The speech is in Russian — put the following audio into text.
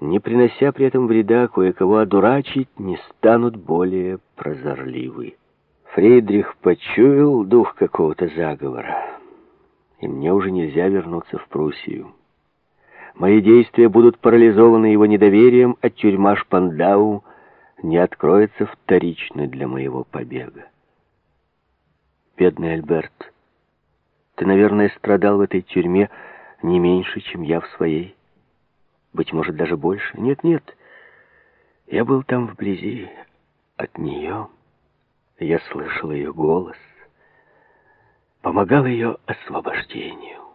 не принося при этом вреда, кое-кого одурачить, не станут более прозорливы. Фридрих почуял дух какого-то заговора, и мне уже нельзя вернуться в Пруссию. Мои действия будут парализованы его недоверием, а тюрьма Шпандау не откроется вторично для моего побега. Бедный Альберт, ты, наверное, страдал в этой тюрьме не меньше, чем я в своей. Быть может, даже больше. Нет, нет, я был там вблизи от нее. Я слышал ее голос, помогал ее освобождению.